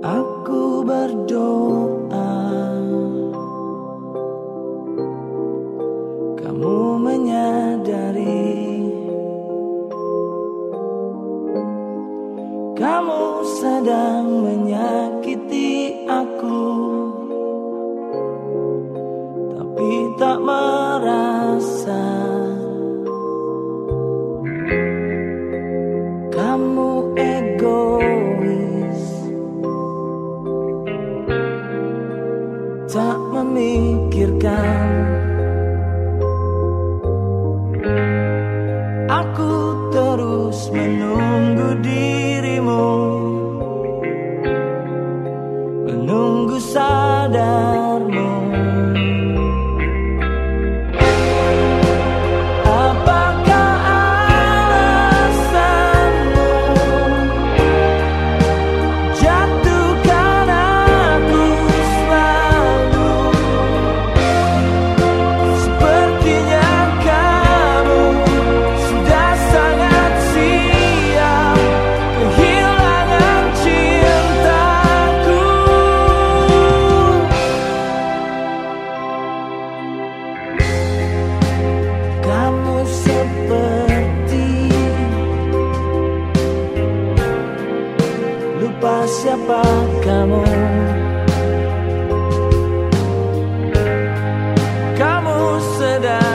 Aku berdoa Kamu menyadari Kamu sedang menyakiti aku Tapi tak merasa lupa siapa kamu? Kamu sedang